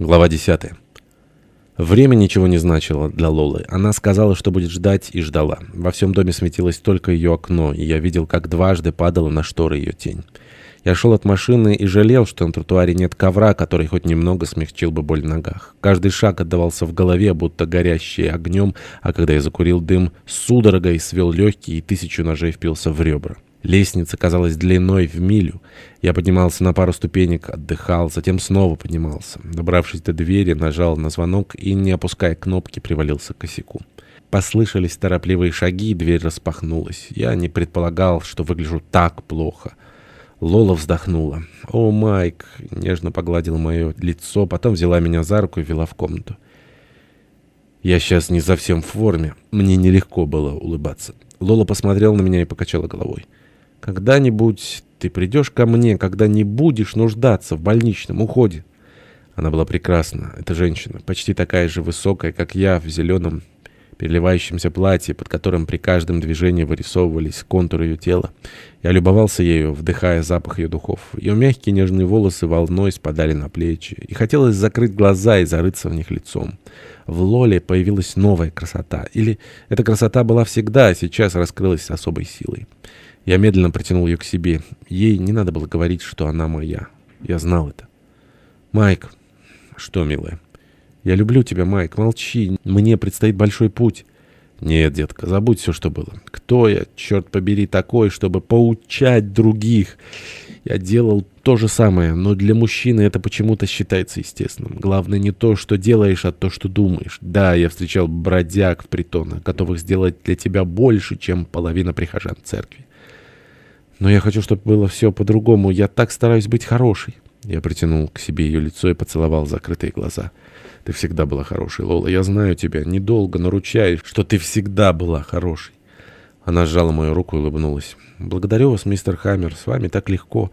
Глава 10. Время ничего не значило для Лолы. Она сказала, что будет ждать, и ждала. Во всем доме светилось только ее окно, и я видел, как дважды падала на шторы ее тень. Я шел от машины и жалел, что на тротуаре нет ковра, который хоть немного смягчил бы боль в ногах. Каждый шаг отдавался в голове, будто горящий огнем, а когда я закурил дым, судорогой свел легкие и тысячу ножей впился в ребра. Лестница казалась длиной в милю. Я поднимался на пару ступенек, отдыхал, затем снова поднимался. Добравшись до двери, нажал на звонок и, не опуская кнопки, привалился к косяку. Послышались торопливые шаги, дверь распахнулась. Я не предполагал, что выгляжу так плохо. Лола вздохнула. «О, Майк!» — нежно погладила мое лицо, потом взяла меня за руку и вела в комнату. Я сейчас не совсем в форме. Мне нелегко было улыбаться. Лола посмотрела на меня и покачала головой. Когда-нибудь ты придешь ко мне, когда не будешь нуждаться в больничном уходе. Она была прекрасна, эта женщина, почти такая же высокая, как я, в зеленом переливающемся платье, под которым при каждом движении вырисовывались контуры ее тела. Я любовался ею, вдыхая запах ее духов. Ее мягкие нежные волосы волной спадали на плечи, и хотелось закрыть глаза и зарыться в них лицом. В Лоле появилась новая красота, или эта красота была всегда, а сейчас раскрылась с особой силой. Я медленно протянул ее к себе. Ей не надо было говорить, что она моя. Я знал это. «Майк». «Что, милая?» «Я люблю тебя, Майк. Молчи. Мне предстоит большой путь». «Нет, детка, забудь все, что было. Кто я, черт побери, такой, чтобы поучать других?» Я делал то же самое, но для мужчины это почему-то считается естественным. Главное не то, что делаешь, а то, что думаешь. Да, я встречал бродяг в притонах, готовых сделать для тебя больше, чем половина прихожан церкви. Но я хочу, чтобы было все по-другому. Я так стараюсь быть хорошей. Я притянул к себе ее лицо и поцеловал закрытые глаза. Ты всегда была хорошей, Лола. Я знаю тебя. Недолго, но что ты всегда была хорошей. Она сжала мою руку и улыбнулась. «Благодарю вас, мистер Хаммер. С вами так легко.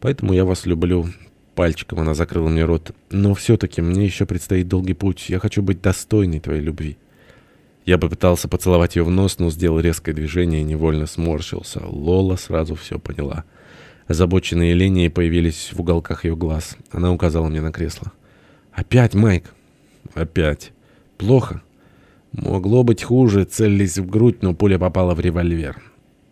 Поэтому я вас люблю». Пальчиком она закрыла мне рот. «Но все-таки мне еще предстоит долгий путь. Я хочу быть достойной твоей любви». Я попытался поцеловать ее в нос, но сделал резкое движение и невольно сморщился. Лола сразу все поняла. Озабоченные линии появились в уголках ее глаз. Она указала мне на кресло. «Опять, Майк?» «Опять. Плохо?» «Могло быть хуже. Целились в грудь, но пуля попала в револьвер.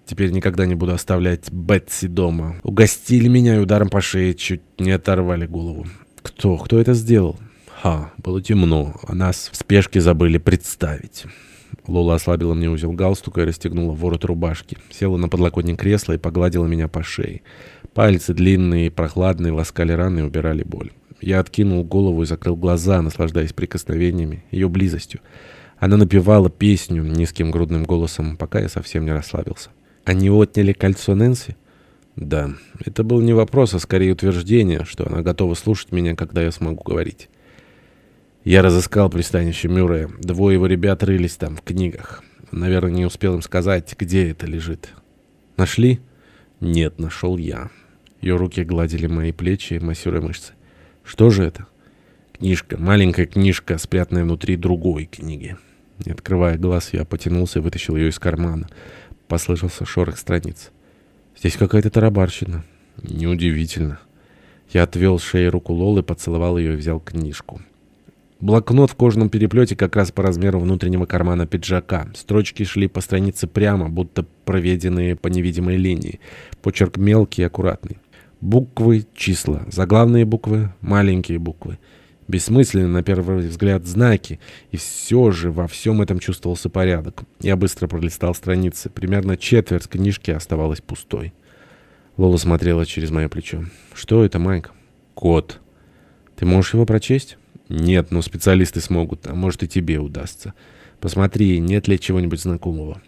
Теперь никогда не буду оставлять Бетси дома. Угостили меня и ударом по шее чуть не оторвали голову». «Кто? Кто это сделал?» «Ха, было темно, а нас в спешке забыли представить». Лола ослабила мне узел галстука и расстегнула ворот рубашки. Села на подлокотник кресла и погладила меня по шее. Пальцы длинные и прохладные ласкали раны и убирали боль. Я откинул голову и закрыл глаза, наслаждаясь прикосновениями, ее близостью. Она напевала песню низким грудным голосом, пока я совсем не расслабился. «Они отняли кольцо Нэнси?» «Да, это был не вопрос, а скорее утверждение, что она готова слушать меня, когда я смогу говорить». Я разыскал пристанище Мюррея. Двое его ребят рылись там, в книгах. Наверное, не успел им сказать, где это лежит. Нашли? Нет, нашел я. Ее руки гладили мои плечи, массируя мышцы. Что же это? Книжка, маленькая книжка, спрятанная внутри другой книги. Не открывая глаз, я потянулся и вытащил ее из кармана. Послышался шорох страниц. Здесь какая-то тарабарщина. Неудивительно. Я отвел с шеи руку Лолы, поцеловал ее и взял книжку. Блокнот в кожаном переплете как раз по размеру внутреннего кармана пиджака. Строчки шли по странице прямо, будто проведенные по невидимой линии. Почерк мелкий и аккуратный. Буквы, числа. Заглавные буквы, маленькие буквы. Бессмысленные, на первый взгляд, знаки. И все же во всем этом чувствовался порядок. Я быстро пролистал страницы. Примерно четверть книжки оставалась пустой. Лола смотрела через мое плечо. «Что это, Майк?» «Код». «Ты можешь его прочесть?» Нет, но специалисты смогут, а может и тебе удастся. Посмотри, нет ли чего-нибудь знакомого.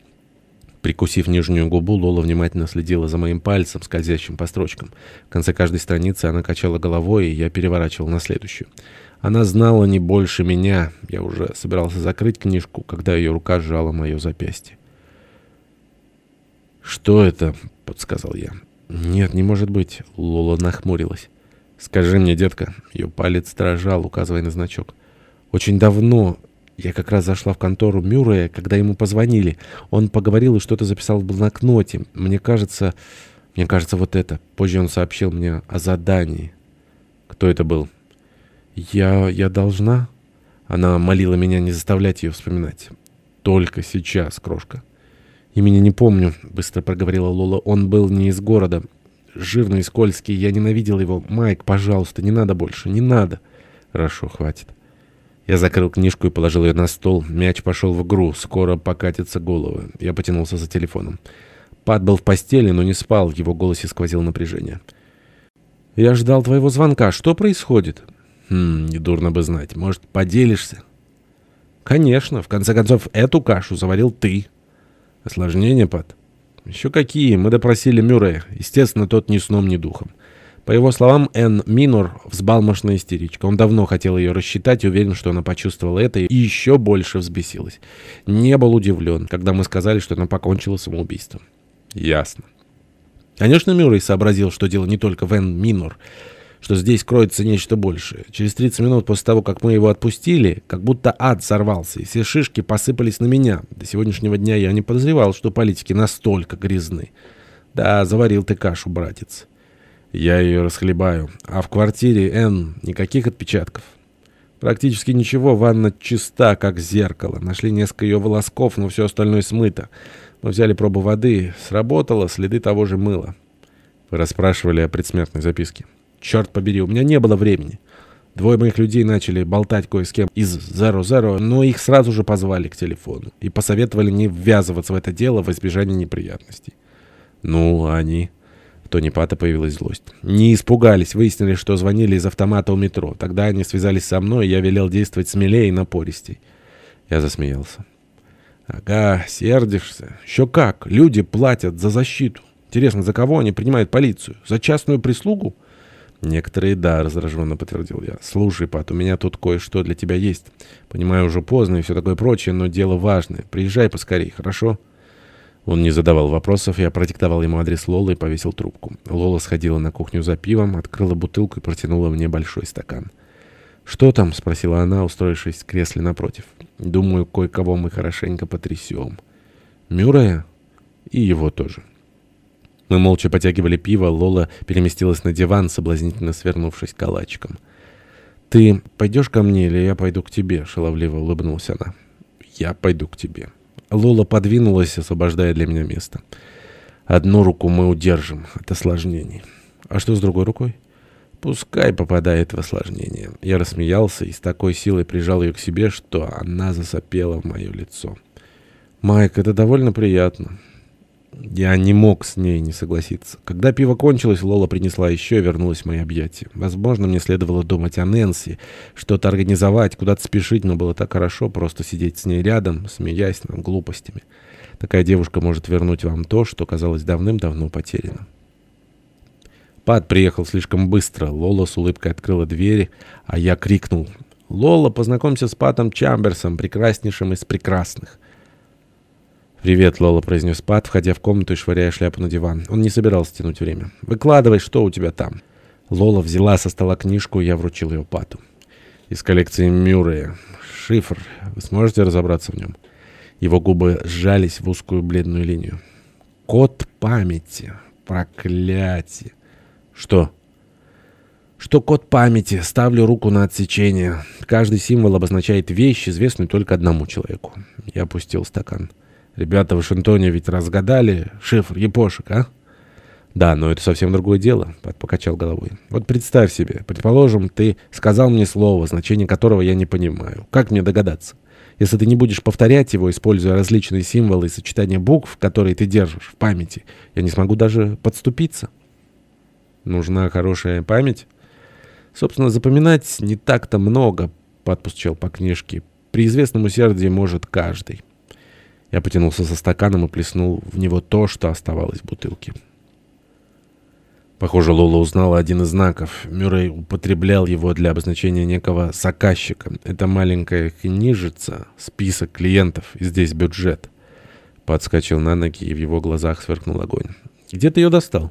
Прикусив нижнюю губу, Лола внимательно следила за моим пальцем, скользящим по строчкам. В конце каждой страницы она качала головой, и я переворачивал на следующую. Она знала не больше меня. Я уже собирался закрыть книжку, когда ее рука сжала мое запястье. «Что это?» — подсказал я. «Нет, не может быть». Лола нахмурилась. «Скажи мне, детка». Ее палец дрожал, указывая на значок. «Очень давно я как раз зашла в контору Мюррея, когда ему позвонили. Он поговорил и что-то записал в блокноте. Мне кажется... Мне кажется, вот это. Позже он сообщил мне о задании. Кто это был? Я... я должна? Она молила меня не заставлять ее вспоминать. Только сейчас, крошка. Имени не помню, быстро проговорила Лола. Он был не из города. Жирный, скользкий. Я ненавидел его. Майк, пожалуйста, не надо больше. Не надо. Хорошо, хватит. Я закрыл книжку и положил ее на стол. Мяч пошел в игру. Скоро покатятся головы. Я потянулся за телефоном. Пат был в постели, но не спал. В его голосе сквозило напряжение. «Я ждал твоего звонка. Что происходит?» «Хм, недурно бы знать. Может, поделишься?» «Конечно. В конце концов, эту кашу заварил ты». «Осложнения, Пат?» «Еще какие. Мы допросили Мюррея. Естественно, тот ни сном, ни духом. По его словам, Энн Минор взбалмошная истеричка. Он давно хотел ее рассчитать и уверен, что она почувствовала это и еще больше взбесилась. Не был удивлен, когда мы сказали, что она покончила самоубийством. Ясно. Конечно, Мюррей сообразил, что дело не только в Энн Минор, что здесь кроется нечто большее. Через 30 минут после того, как мы его отпустили, как будто ад сорвался, и все шишки посыпались на меня. До сегодняшнего дня я не подозревал, что политики настолько грязны. Да, заварил ты кашу, братец. Я ее расхлебаю. А в квартире Н никаких отпечатков. Практически ничего, ванна чиста, как зеркало. Нашли несколько ее волосков, но все остальное смыто. Мы взяли пробу воды, сработало, следы того же мыла. Вы расспрашивали о предсмертной записке. Черт побери, у меня не было времени. Двое моих людей начали болтать кое с кем из Зеро-Зеро, но их сразу же позвали к телефону и посоветовали не ввязываться в это дело в избежание неприятностей. Ну, они... В тоне Пата появилась злость. «Не испугались, выяснили, что звонили из автомата у метро. Тогда они связались со мной, и я велел действовать смелее и напористей». Я засмеялся. «Ага, сердишься. Еще как. Люди платят за защиту. Интересно, за кого они принимают полицию? За частную прислугу?» «Некоторые, да», — раздраженно подтвердил я. «Слушай, Пат, у меня тут кое-что для тебя есть. Понимаю, уже поздно и все такое прочее, но дело важное. Приезжай поскорей, хорошо?» Он не задавал вопросов, я продиктовал ему адрес Лолы и повесил трубку. Лола сходила на кухню за пивом, открыла бутылку и протянула мне большой стакан. «Что там?» — спросила она, устроившись в кресле напротив. «Думаю, кое-кого мы хорошенько потрясем. Мюррея? И его тоже». Мы молча потягивали пиво, Лола переместилась на диван, соблазнительно свернувшись калачиком. «Ты пойдешь ко мне или я пойду к тебе?» — шаловливо улыбнулась она. «Я пойду к тебе». Лола подвинулась, освобождая для меня место. Одну руку мы удержим от осложнений. А что с другой рукой? Пускай попадает в осложнение. Я рассмеялся и с такой силой прижал ее к себе, что она засопела в мое лицо. «Майк, это довольно приятно. Я не мог с ней не согласиться. Когда пиво кончилось, Лола принесла еще и вернулась в мои объятия. Возможно, мне следовало думать о Нэнси, что-то организовать, куда-то спешить, но было так хорошо просто сидеть с ней рядом, смеясь над глупостями. Такая девушка может вернуть вам то, что казалось давным-давно потеряно. Пат приехал слишком быстро. Лола с улыбкой открыла двери, а я крикнул. «Лола, познакомься с Патом Чамберсом, прекраснейшим из прекрасных». «Привет, Лола», — произнес Пат, входя в комнату и швыряя шляпу на диван. Он не собирался тянуть время. «Выкладывай, что у тебя там?» Лола взяла со стола книжку, и я вручил ее Пату. «Из коллекции Мюррея. Шифр. Вы сможете разобраться в нем?» Его губы сжались в узкую бледную линию. «Код памяти. Проклятие!» «Что?» «Что код памяти? Ставлю руку на отсечение. Каждый символ обозначает вещь, известную только одному человеку». Я опустил стакан. Ребята в Вашингтоне ведь разгадали шифр епошек, а? Да, но это совсем другое дело, покачал головой. Вот представь себе, предположим, ты сказал мне слово, значение которого я не понимаю. Как мне догадаться? Если ты не будешь повторять его, используя различные символы и сочетания букв, которые ты держишь в памяти, я не смогу даже подступиться. Нужна хорошая память? Собственно, запоминать не так-то много, подпустил по книжке. При известном усердии может каждый. Я потянулся за стаканом и плеснул в него то, что оставалось в бутылке. Похоже, Лола узнала один из знаков. Мюррей употреблял его для обозначения некого заказчика. Это маленькая книжица, список клиентов, и здесь бюджет. Подскочил на ноги, и в его глазах сверкнул огонь. «Где ты ее достал?»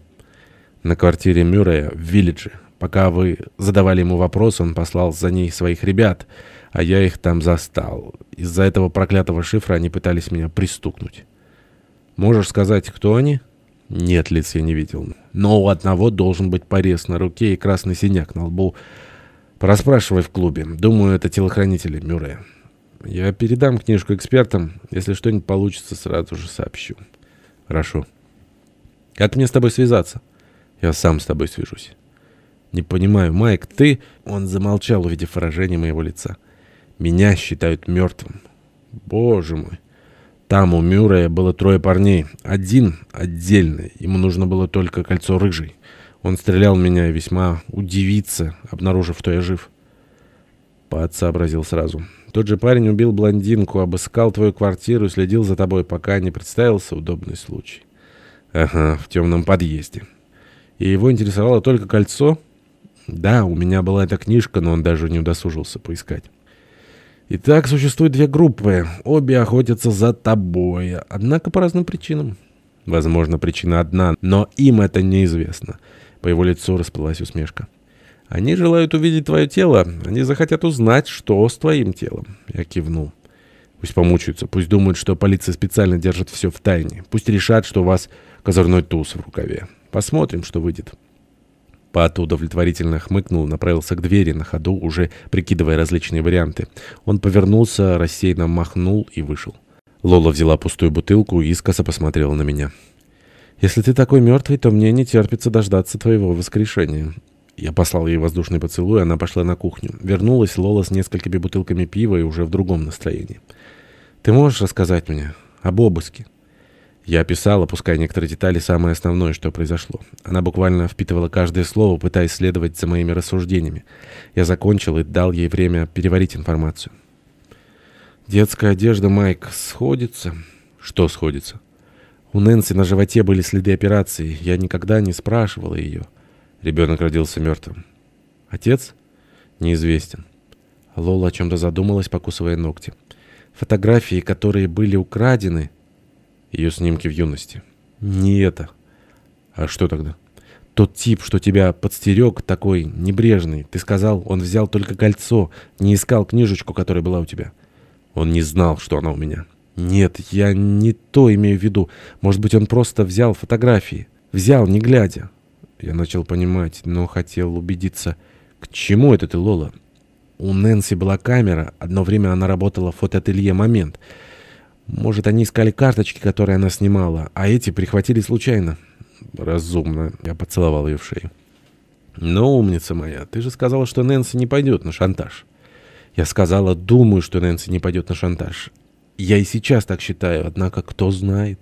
«На квартире Мюррея в Виллидже. Пока вы задавали ему вопрос, он послал за ней своих ребят» а я их там застал. Из-за этого проклятого шифра они пытались меня пристукнуть. Можешь сказать, кто они? Нет, лиц я не видел. Но у одного должен быть порез на руке и красный синяк на лбу. Пораспрашивай в клубе. Думаю, это телохранители Мюррея. Я передам книжку экспертам. Если что-нибудь получится, сразу же сообщу. Хорошо. Как мне с тобой связаться? Я сам с тобой свяжусь. Не понимаю, Майк, ты... Он замолчал, увидев выражение моего лица. Меня считают мертвым. Боже мой. Там у Мюррея было трое парней. Один отдельный. Ему нужно было только кольцо рыжий. Он стрелял меня и весьма удивится, обнаружив, что я жив. Пат сообразил сразу. Тот же парень убил блондинку, обыскал твою квартиру и следил за тобой, пока не представился удобный случай. Ага, в темном подъезде. И его интересовало только кольцо? Да, у меня была эта книжка, но он даже не удосужился поискать. Итак, существует две группы. Обе охотятся за тобой, однако по разным причинам. Возможно, причина одна, но им это неизвестно. По его лицу расплылась усмешка. Они желают увидеть твое тело. Они захотят узнать, что с твоим телом. Я кивнул. Пусть помучаются, пусть думают, что полиция специально держит все в тайне. Пусть решат, что у вас козырной туз в рукаве. Посмотрим, что выйдет. Пат удовлетворительно хмыкнул, направился к двери на ходу, уже прикидывая различные варианты. Он повернулся, рассеянно махнул и вышел. Лола взяла пустую бутылку и искоса посмотрела на меня. «Если ты такой мертвый, то мне не терпится дождаться твоего воскрешения». Я послал ей воздушный поцелуй, она пошла на кухню. Вернулась Лола с несколькими бутылками пива и уже в другом настроении. «Ты можешь рассказать мне об обыске?» Я описал, опуская некоторые детали, самое основное, что произошло. Она буквально впитывала каждое слово, пытаясь следовать за моими рассуждениями. Я закончил и дал ей время переварить информацию. «Детская одежда, Майк, сходится?» «Что сходится?» «У Нэнси на животе были следы операции. Я никогда не спрашивала ее». Ребенок родился мертвым. «Отец?» «Неизвестен». Лола о чем-то задумалась, покусывая ногти. «Фотографии, которые были украдены...» Ее снимки в юности. Не это. А что тогда? Тот тип, что тебя подстерег, такой небрежный. Ты сказал, он взял только кольцо, не искал книжечку, которая была у тебя. Он не знал, что она у меня. Нет, я не то имею в виду. Может быть, он просто взял фотографии. Взял, не глядя. Я начал понимать, но хотел убедиться. К чему это ты, Лола? У Нэнси была камера. Одно время она работала в фотоателье «Момент». Может, они искали карточки, которые она снимала, а эти прихватили случайно. Разумно. Я поцеловал ее в шею. Но, умница моя, ты же сказала, что Нэнси не пойдет на шантаж. Я сказала, думаю, что Нэнси не пойдет на шантаж. Я и сейчас так считаю, однако кто знает.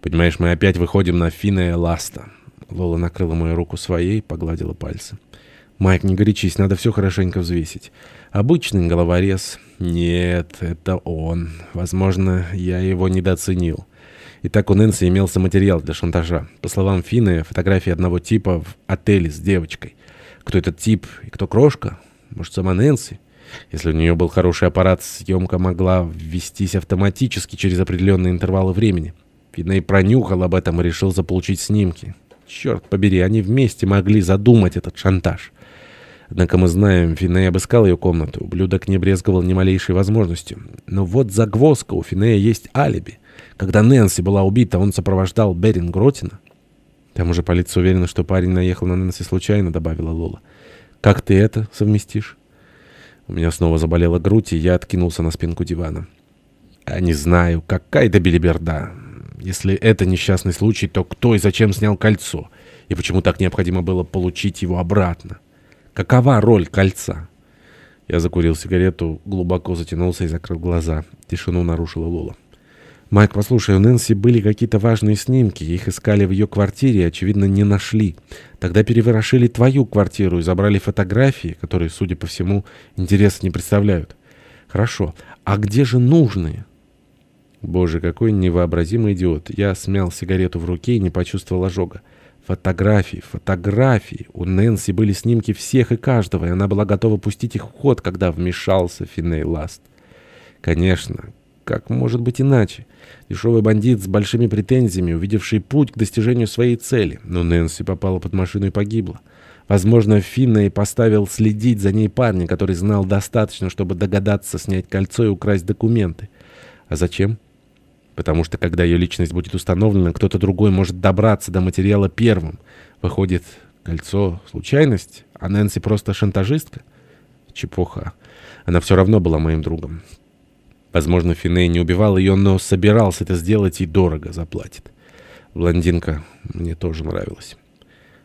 Понимаешь, мы опять выходим на Фина и Ласта. Лола накрыла мою руку своей, погладила пальцы. Майк, не горячись, надо все хорошенько взвесить. Обычный головорез. Нет, это он. Возможно, я его недооценил. Итак, у Нэнси имелся материал для шантажа. По словам Фины, фотографии одного типа в отеле с девочкой. Кто этот тип и кто крошка? Может, сама Нэнси? Если у нее был хороший аппарат, съемка могла ввестись автоматически через определенные интервалы времени. Финей пронюхал об этом и решил заполучить снимки. Черт побери, они вместе могли задумать этот шантаж. Однако мы знаем, Финея обыскал ее комнату. Ублюдок не брезговал ни малейшей возможностью. Но вот загвоздка, у Финея есть алиби. Когда Нэнси была убита, он сопровождал Берин Гротина. Там уже полиция уверена, что парень наехал на Нэнси случайно, добавила Лола. Как ты это совместишь? У меня снова заболела грудь, и я откинулся на спинку дивана. Я не знаю, какая-то белиберда. Если это несчастный случай, то кто и зачем снял кольцо? И почему так необходимо было получить его обратно? Какова роль кольца? Я закурил сигарету, глубоко затянулся и закрыл глаза. Тишину нарушила Лола. «Майк, послушай, у Нэнси были какие-то важные снимки. Их искали в ее квартире и, очевидно, не нашли. Тогда переворошили твою квартиру и забрали фотографии, которые, судя по всему, интереса не представляют. Хорошо. А где же нужные?» Боже, какой невообразимый идиот. Я смял сигарету в руке и не почувствовал ожога. Фотографии, фотографии. У Нэнси были снимки всех и каждого, и она была готова пустить их в ход, когда вмешался Финей Ласт. Конечно, как может быть иначе? Дешевый бандит с большими претензиями, увидевший путь к достижению своей цели. Но Нэнси попала под машину и погибла. Возможно, Финней поставил следить за ней парня, который знал достаточно, чтобы догадаться снять кольцо и украсть документы. А зачем? Потому что, когда ее личность будет установлена, кто-то другой может добраться до материала первым. Выходит, кольцо — случайность, а Нэнси просто шантажистка? Чепуха. Она все равно была моим другом. Возможно, Финей не убивал ее, но собирался это сделать и дорого заплатит. Блондинка мне тоже нравилась.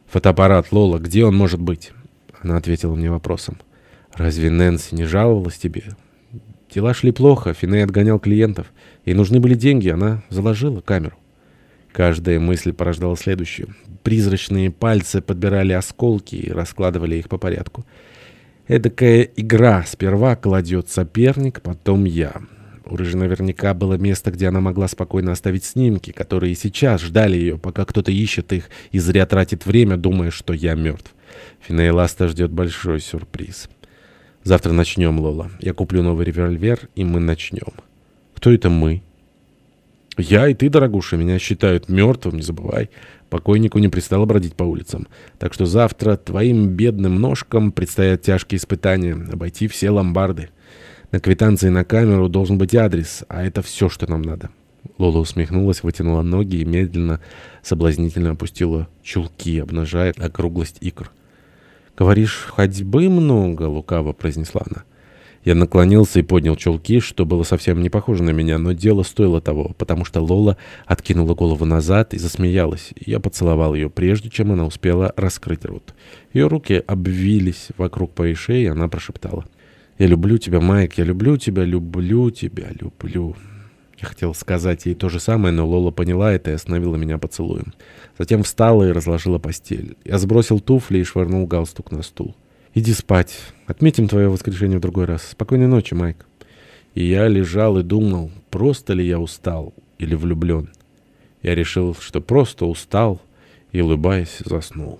«Фотоаппарат, Лола, где он может быть?» Она ответила мне вопросом. «Разве Нэнси не жаловалась тебе?» Дела шли плохо, Финей отгонял клиентов. Ей нужны были деньги, она заложила камеру. Каждая мысль порождала следующую. Призрачные пальцы подбирали осколки и раскладывали их по порядку. Эдакая игра. Сперва кладет соперник, потом я. У Рыжи наверняка было место, где она могла спокойно оставить снимки, которые сейчас ждали ее, пока кто-то ищет их и зря тратит время, думая, что я мертв. Финейласта ждет большой сюрприз. Завтра начнем, Лола. Я куплю новый револьвер, и мы начнем. Кто это мы? Я и ты, дорогуша, меня считают мертвым, не забывай. Покойнику не пристало бродить по улицам. Так что завтра твоим бедным ножкам предстоят тяжкие испытания. Обойти все ломбарды. На квитанции на камеру должен быть адрес, а это все, что нам надо». Лола усмехнулась, вытянула ноги и медленно, соблазнительно опустила чулки, обнажая округлость икр. «Говоришь, ходьбы много?» — лукаво произнесла она. Я наклонился и поднял чулки, что было совсем не похоже на меня, но дело стоило того, потому что Лола откинула голову назад и засмеялась. Я поцеловал ее, прежде чем она успела раскрыть рот. Ее руки обвились вокруг моей шеи, и она прошептала — «Я люблю тебя, Майк, я люблю тебя, люблю тебя, люблю». Я хотел сказать ей то же самое, но Лола поняла это и остановила меня поцелуем. Затем встала и разложила постель. Я сбросил туфли и швырнул галстук на стул. «Иди спать. Отметим твое воскрешение в другой раз. Спокойной ночи, Майк». И я лежал и думал, просто ли я устал или влюблен. Я решил, что просто устал и, улыбаясь, заснул.